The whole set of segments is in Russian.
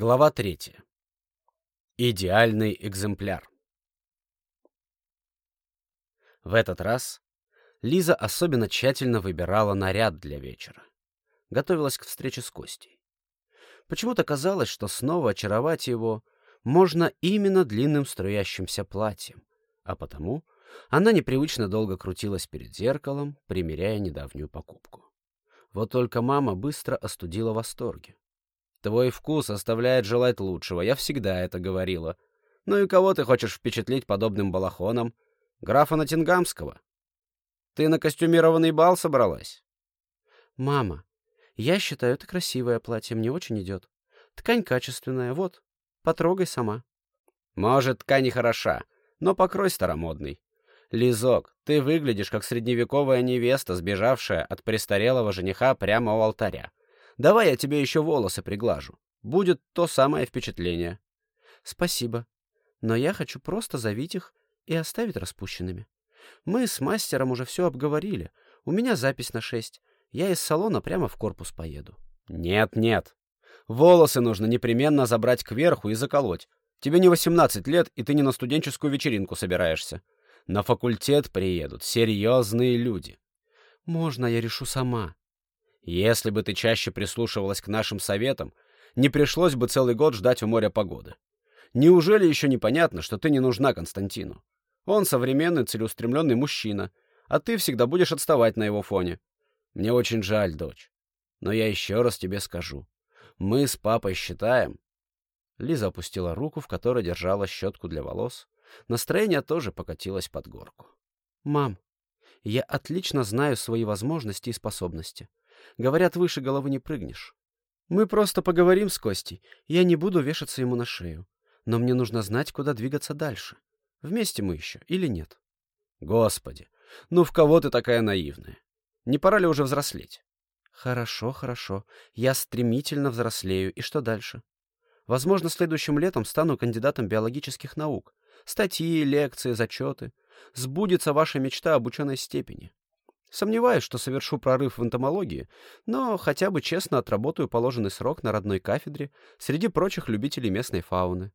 Глава третья. Идеальный экземпляр. В этот раз Лиза особенно тщательно выбирала наряд для вечера. Готовилась к встрече с Костей. Почему-то казалось, что снова очаровать его можно именно длинным струящимся платьем, а потому она непривычно долго крутилась перед зеркалом, примеряя недавнюю покупку. Вот только мама быстро остудила восторги. Твой вкус оставляет желать лучшего, я всегда это говорила. Ну и кого ты хочешь впечатлить подобным балахоном? Графа Натингамского? Ты на костюмированный бал собралась? Мама, я считаю, это красивое платье, мне очень идет. Ткань качественная, вот, потрогай сама. Может, ткань и хороша, но покрой старомодный. Лизок, ты выглядишь как средневековая невеста, сбежавшая от престарелого жениха прямо у алтаря. Давай я тебе еще волосы приглажу. Будет то самое впечатление. Спасибо. Но я хочу просто завить их и оставить распущенными. Мы с мастером уже все обговорили. У меня запись на шесть. Я из салона прямо в корпус поеду. Нет, нет. Волосы нужно непременно забрать кверху и заколоть. Тебе не 18 лет, и ты не на студенческую вечеринку собираешься. На факультет приедут серьезные люди. Можно я решу сама? Если бы ты чаще прислушивалась к нашим советам, не пришлось бы целый год ждать у моря погоды. Неужели еще непонятно, что ты не нужна Константину? Он современный, целеустремленный мужчина, а ты всегда будешь отставать на его фоне. Мне очень жаль, дочь. Но я еще раз тебе скажу. Мы с папой считаем... Лиза опустила руку, в которой держала щетку для волос. Настроение тоже покатилось под горку. «Мам, я отлично знаю свои возможности и способности. Говорят, выше головы не прыгнешь. Мы просто поговорим с Костей, я не буду вешаться ему на шею. Но мне нужно знать, куда двигаться дальше. Вместе мы еще или нет? Господи, ну в кого ты такая наивная? Не пора ли уже взрослеть? Хорошо, хорошо. Я стремительно взрослею. И что дальше? Возможно, следующим летом стану кандидатом биологических наук. Статьи, лекции, зачеты. Сбудется ваша мечта об ученой степени. Сомневаюсь, что совершу прорыв в энтомологии, но хотя бы честно отработаю положенный срок на родной кафедре среди прочих любителей местной фауны.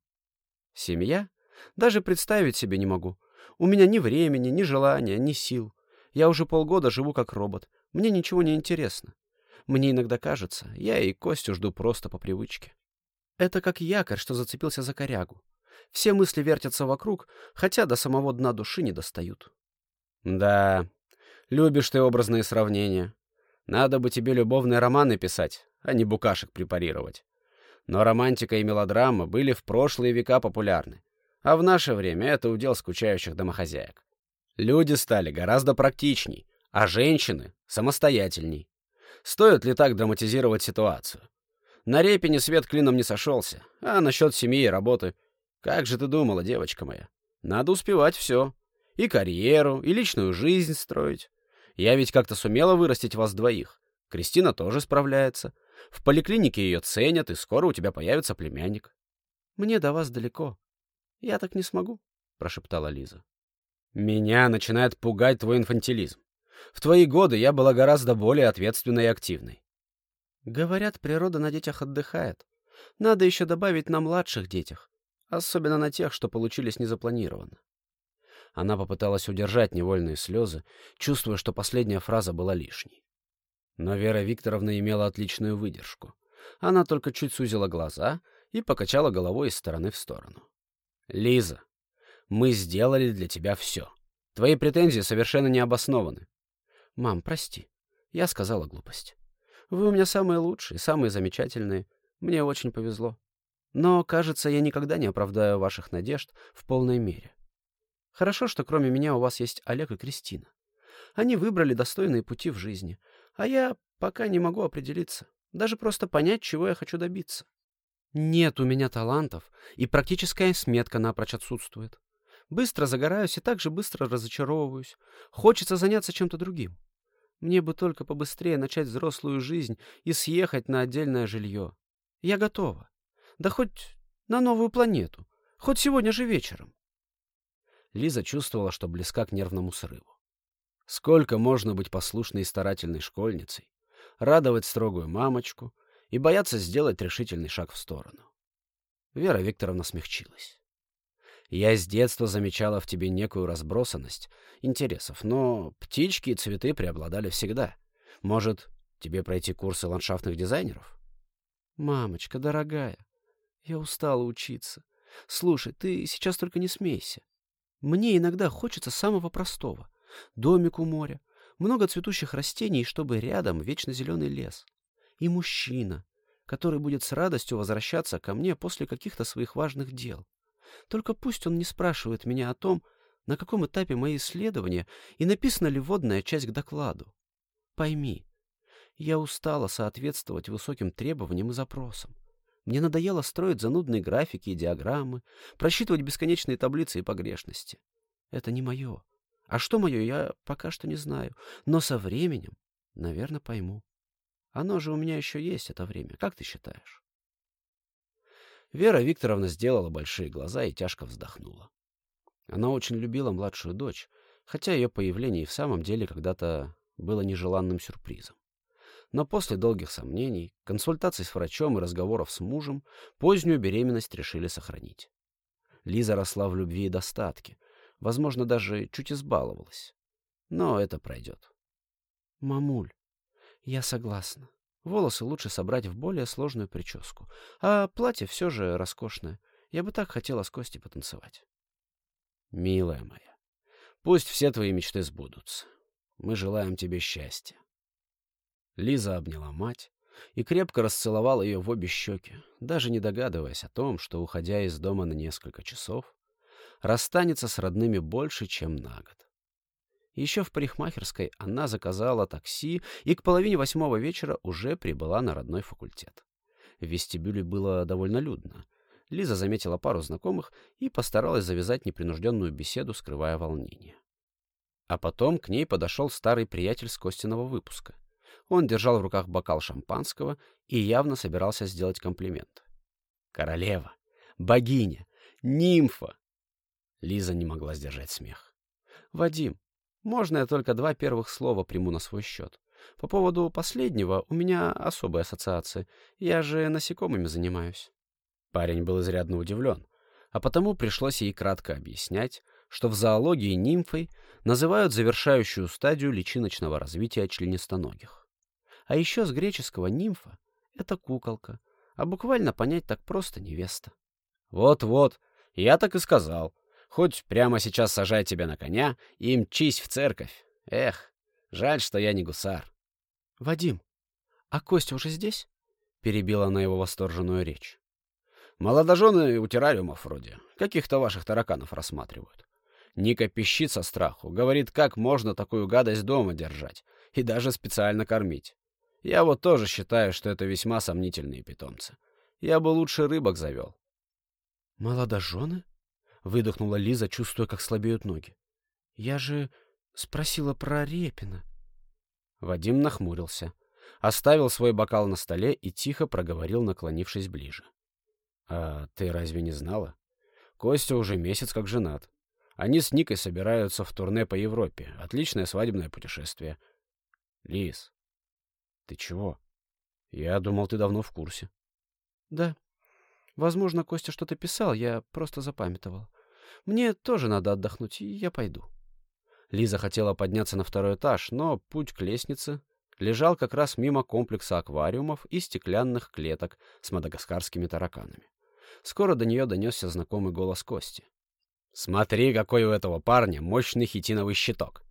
Семья? Даже представить себе не могу. У меня ни времени, ни желания, ни сил. Я уже полгода живу как робот. Мне ничего не интересно. Мне иногда кажется, я и Костю жду просто по привычке. Это как якорь, что зацепился за корягу. Все мысли вертятся вокруг, хотя до самого дна души не достают. Да, Любишь ты образные сравнения. Надо бы тебе любовные романы писать, а не букашек препарировать. Но романтика и мелодрама были в прошлые века популярны, а в наше время это удел скучающих домохозяек. Люди стали гораздо практичней, а женщины — самостоятельней. Стоит ли так драматизировать ситуацию? На Репине свет клином не сошелся, а насчет семьи и работы... Как же ты думала, девочка моя? Надо успевать все. И карьеру, и личную жизнь строить. Я ведь как-то сумела вырастить вас двоих. Кристина тоже справляется. В поликлинике ее ценят, и скоро у тебя появится племянник. — Мне до вас далеко. Я так не смогу, — прошептала Лиза. — Меня начинает пугать твой инфантилизм. В твои годы я была гораздо более ответственной и активной. — Говорят, природа на детях отдыхает. Надо еще добавить на младших детях, особенно на тех, что получились незапланированно. Она попыталась удержать невольные слезы, чувствуя, что последняя фраза была лишней. Но Вера Викторовна имела отличную выдержку. Она только чуть сузила глаза и покачала головой из стороны в сторону. «Лиза, мы сделали для тебя все. Твои претензии совершенно не обоснованы». «Мам, прости. Я сказала глупость. Вы у меня самые лучшие, самые замечательные. Мне очень повезло. Но, кажется, я никогда не оправдаю ваших надежд в полной мере. Хорошо, что кроме меня у вас есть Олег и Кристина. Они выбрали достойные пути в жизни, а я пока не могу определиться, даже просто понять, чего я хочу добиться. Нет у меня талантов, и практическая сметка напрочь отсутствует. Быстро загораюсь и так же быстро разочаровываюсь. Хочется заняться чем-то другим. Мне бы только побыстрее начать взрослую жизнь и съехать на отдельное жилье. Я готова. Да хоть на новую планету. Хоть сегодня же вечером. Лиза чувствовала, что близка к нервному срыву. Сколько можно быть послушной и старательной школьницей, радовать строгую мамочку и бояться сделать решительный шаг в сторону? Вера Викторовна смягчилась. Я с детства замечала в тебе некую разбросанность интересов, но птички и цветы преобладали всегда. Может, тебе пройти курсы ландшафтных дизайнеров? Мамочка, дорогая, я устала учиться. Слушай, ты сейчас только не смейся. Мне иногда хочется самого простого. Домик у моря, много цветущих растений, чтобы рядом вечно зеленый лес. И мужчина, который будет с радостью возвращаться ко мне после каких-то своих важных дел. Только пусть он не спрашивает меня о том, на каком этапе мои исследования и написана ли вводная часть к докладу. Пойми, я устала соответствовать высоким требованиям и запросам. Мне надоело строить занудные графики и диаграммы, просчитывать бесконечные таблицы и погрешности. Это не мое. А что мое, я пока что не знаю. Но со временем, наверное, пойму. Оно же у меня еще есть, это время. Как ты считаешь? Вера Викторовна сделала большие глаза и тяжко вздохнула. Она очень любила младшую дочь, хотя ее появление и в самом деле когда-то было нежеланным сюрпризом. Но после долгих сомнений, консультаций с врачом и разговоров с мужем, позднюю беременность решили сохранить. Лиза росла в любви и достатке, возможно, даже чуть избаловалась. Но это пройдет. «Мамуль, я согласна. Волосы лучше собрать в более сложную прическу. А платье все же роскошное. Я бы так хотела с Костей потанцевать». «Милая моя, пусть все твои мечты сбудутся. Мы желаем тебе счастья. Лиза обняла мать и крепко расцеловала ее в обе щеки, даже не догадываясь о том, что, уходя из дома на несколько часов, расстанется с родными больше, чем на год. Еще в парикмахерской она заказала такси и к половине восьмого вечера уже прибыла на родной факультет. В вестибюле было довольно людно. Лиза заметила пару знакомых и постаралась завязать непринужденную беседу, скрывая волнение. А потом к ней подошел старый приятель с Костиного выпуска. Он держал в руках бокал шампанского и явно собирался сделать комплимент. «Королева! Богиня! Нимфа!» Лиза не могла сдержать смех. «Вадим, можно я только два первых слова приму на свой счет? По поводу последнего у меня особая ассоциация. Я же насекомыми занимаюсь». Парень был изрядно удивлен, а потому пришлось ей кратко объяснять, что в зоологии нимфой называют завершающую стадию личиночного развития членистоногих. А еще с греческого нимфа — это куколка, а буквально понять так просто невеста. Вот-вот, я так и сказал. Хоть прямо сейчас сажай тебя на коня и мчись в церковь. Эх, жаль, что я не гусар. — Вадим, а Костя уже здесь? — перебила она его восторженную речь. Молодожены у террариумов вроде. Каких-то ваших тараканов рассматривают. Ника пищит со страху, говорит, как можно такую гадость дома держать и даже специально кормить. Я вот тоже считаю, что это весьма сомнительные питомцы. Я бы лучше рыбок завел. «Молодожены?» — выдохнула Лиза, чувствуя, как слабеют ноги. «Я же спросила про Репина». Вадим нахмурился, оставил свой бокал на столе и тихо проговорил, наклонившись ближе. «А ты разве не знала? Костя уже месяц как женат. Они с Никой собираются в турне по Европе. Отличное свадебное путешествие. Лиз, ты чего? Я думал, ты давно в курсе. Да. Возможно, Костя что-то писал, я просто запамятовал. Мне тоже надо отдохнуть, и я пойду. Лиза хотела подняться на второй этаж, но путь к лестнице лежал как раз мимо комплекса аквариумов и стеклянных клеток с мадагаскарскими тараканами. Скоро до нее донесся знакомый голос Кости. «Смотри, какой у этого парня мощный хитиновый щиток!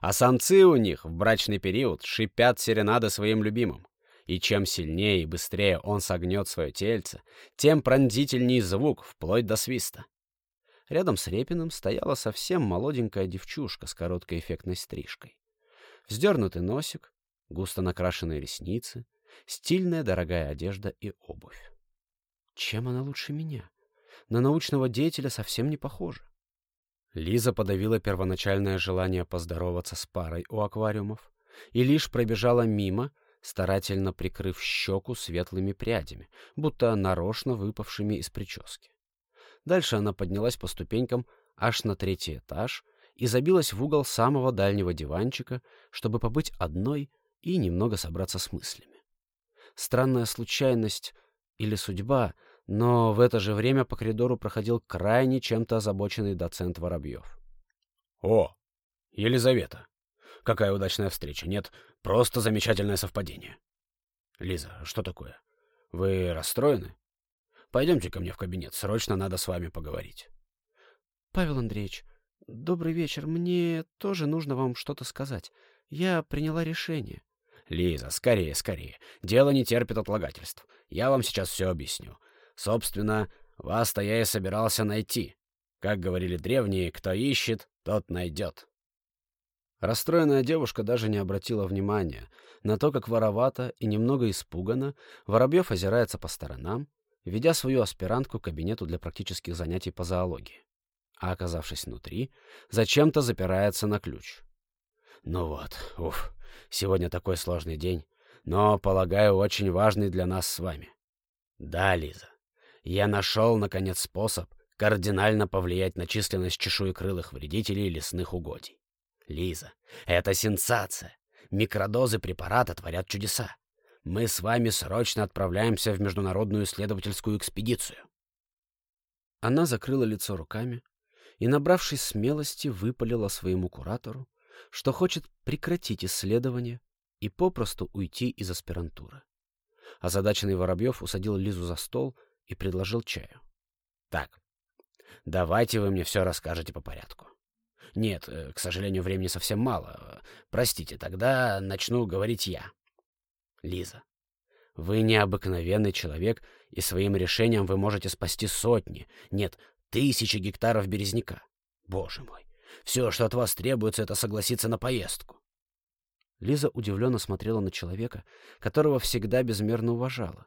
А самцы у них в брачный период шипят серенады своим любимым. И чем сильнее и быстрее он согнет свое тельце, тем пронзительней звук, вплоть до свиста. Рядом с Репиным стояла совсем молоденькая девчушка с короткой эффектной стрижкой. Вздернутый носик, густо накрашенные ресницы, стильная дорогая одежда и обувь. Чем она лучше меня? На научного деятеля совсем не похожа. Лиза подавила первоначальное желание поздороваться с парой у аквариумов и лишь пробежала мимо, старательно прикрыв щеку светлыми прядями, будто нарочно выпавшими из прически. Дальше она поднялась по ступенькам аж на третий этаж и забилась в угол самого дальнего диванчика, чтобы побыть одной и немного собраться с мыслями. Странная случайность или судьба Но в это же время по коридору проходил крайне чем-то озабоченный доцент Воробьев. «О, Елизавета! Какая удачная встреча! Нет, просто замечательное совпадение!» «Лиза, что такое? Вы расстроены? Пойдемте ко мне в кабинет, срочно надо с вами поговорить». «Павел Андреевич, добрый вечер. Мне тоже нужно вам что-то сказать. Я приняла решение». «Лиза, скорее, скорее. Дело не терпит отлагательств. Я вам сейчас все объясню. Собственно, вас-то я и собирался найти. Как говорили древние, кто ищет, тот найдет. Расстроенная девушка даже не обратила внимания на то, как воровато и немного испуганно Воробьев озирается по сторонам, ведя свою аспирантку к кабинету для практических занятий по зоологии. А оказавшись внутри, зачем-то запирается на ключ. Ну вот, уф, сегодня такой сложный день, но, полагаю, очень важный для нас с вами. Да, Лиза, я нашел, наконец, способ кардинально повлиять на численность чешуекрылых вредителей лесных угодий. Лиза, это сенсация. Микродозы препарата творят чудеса. Мы с вами срочно отправляемся в международную исследовательскую экспедицию. Она закрыла лицо руками и, набравшись смелости, выпалила своему куратору, что хочет прекратить исследование и попросту уйти из аспирантуры. Озадаченный Воробьев усадил Лизу за стол и предложил чаю. «Так, давайте вы мне все расскажете по порядку. Нет, э, к сожалению, времени совсем мало. Простите, тогда начну говорить я. Лиза, вы необыкновенный человек, и своим решением вы можете спасти сотни, нет, тысячи гектаров березняка. Боже мой, все, что от вас требуется, это согласиться на поездку. Лиза удивленно смотрела на человека, которого всегда безмерно уважала.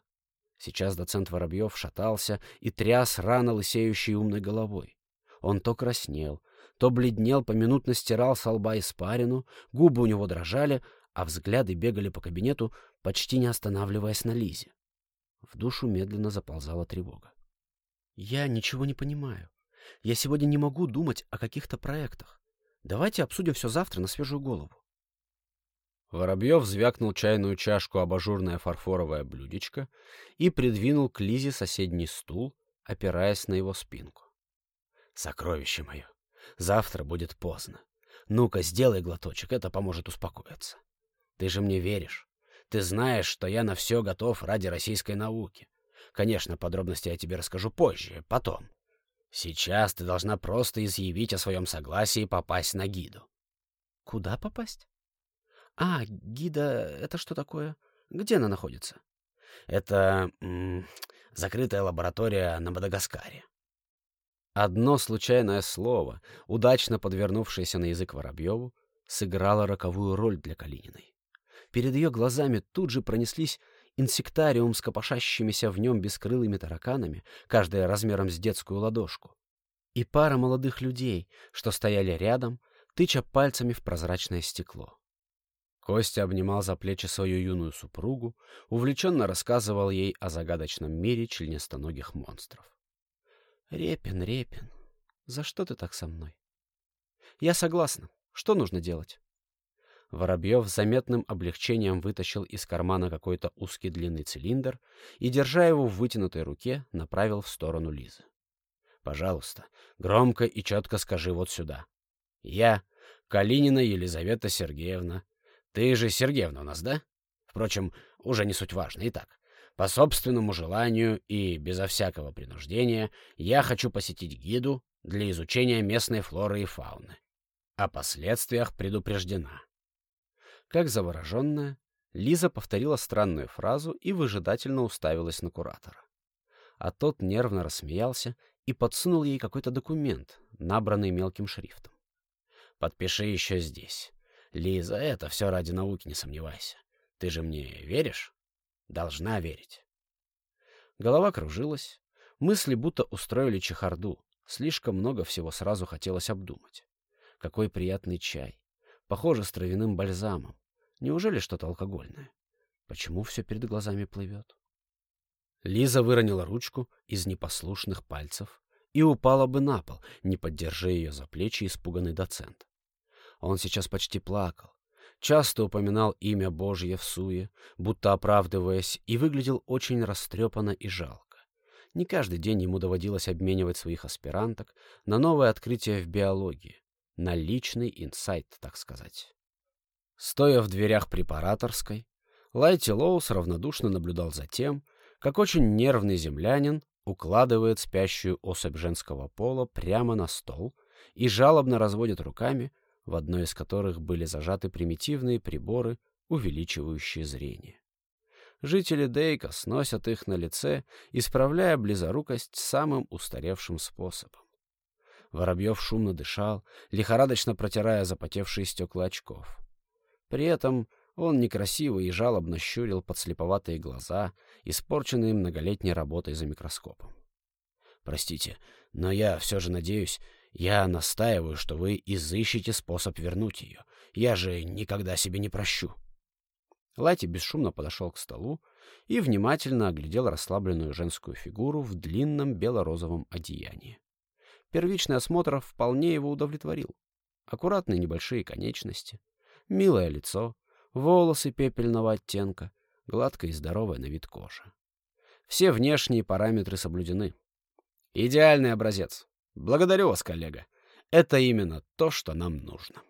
Сейчас доцент Воробьев шатался и тряс рано лысеющей умной головой. Он то краснел, то бледнел, поминутно стирал со лба испарину, губы у него дрожали, а взгляды бегали по кабинету, почти не останавливаясь на Лизе. В душу медленно заползала тревога. «Я ничего не понимаю. Я сегодня не могу думать о каких-то проектах. Давайте обсудим все завтра на свежую голову. Воробьев звякнул чайную чашку абажурное фарфоровое блюдечко и придвинул к Лизе соседний стул, опираясь на его спинку. «Сокровище мое, завтра будет поздно. Ну-ка, сделай глоточек, это поможет успокоиться. Ты же мне веришь. Ты знаешь, что я на все готов ради российской науки. Конечно, подробности я тебе расскажу позже, потом. Сейчас ты должна просто изъявить о своем согласии попасть на гиду». «Куда попасть?» «А, гида — это что такое? Где она находится?» «Это закрытая лаборатория на Мадагаскаре». Одно случайное слово, удачно подвернувшееся на язык Воробьеву, сыграло роковую роль для Калининой. Перед ее глазами тут же пронеслись инсектариум с копошащимися в нем бескрылыми тараканами, каждая размером с детскую ладошку, и пара молодых людей, что стояли рядом, тыча пальцами в прозрачное стекло. Костя обнимал за плечи свою юную супругу, увлеченно рассказывал ей о загадочном мире членистоногих монстров. «Репин, Репин, за что ты так со мной?» «Я согласна. Что нужно делать?» Воробьев с заметным облегчением вытащил из кармана какой-то узкий длинный цилиндр и, держа его в вытянутой руке, направил в сторону Лизы. «Пожалуйста, громко и четко скажи вот сюда. Я, Калинина Елизавета Сергеевна, ты же Сергеевна у нас, да? Впрочем, уже не суть важно. Итак, по собственному желанию и безо всякого принуждения я хочу посетить гиду для изучения местной флоры и фауны. О последствиях предупреждена. Как завороженная, Лиза повторила странную фразу и выжидательно уставилась на куратора. А тот нервно рассмеялся и подсунул ей какой-то документ, набранный мелким шрифтом. «Подпиши еще здесь. Лиза, это все ради науки, не сомневайся. Ты же мне веришь? Должна верить. Голова кружилась. Мысли будто устроили чехарду. Слишком много всего сразу хотелось обдумать. Какой приятный чай. Похоже, с травяным бальзамом. Неужели что-то алкогольное? Почему все перед глазами плывет? Лиза выронила ручку из непослушных пальцев и упала бы на пол, не поддержи ее за плечи испуганный доцент. Он сейчас почти плакал. Часто упоминал имя Божье в суе, будто оправдываясь, и выглядел очень растрепанно и жалко. Не каждый день ему доводилось обменивать своих аспиранток на новое открытие в биологии, на личный инсайт, так сказать. Стоя в дверях препараторской, Лайти Лоус равнодушно наблюдал за тем, как очень нервный землянин укладывает спящую особь женского пола прямо на стол и жалобно разводит руками, в одной из которых были зажаты примитивные приборы, увеличивающие зрение. Жители Дейка сносят их на лице, исправляя близорукость самым устаревшим способом. Воробьев шумно дышал, лихорадочно протирая запотевшие стекла очков. При этом он некрасиво и жалобно щурил подслеповатые глаза, испорченные многолетней работой за микроскопом. «Простите, но я все же надеюсь, я настаиваю, что вы изыщете способ вернуть ее. Я же никогда себе не прощу». Лати бесшумно подошел к столу и внимательно оглядел расслабленную женскую фигуру в длинном бело-розовом одеянии. Первичный осмотр вполне его удовлетворил. Аккуратные небольшие конечности, милое лицо, волосы пепельного оттенка, гладкая и здоровая на вид кожа. Все внешние параметры соблюдены. Идеальный образец. Благодарю вас, коллега. Это именно то, что нам нужно.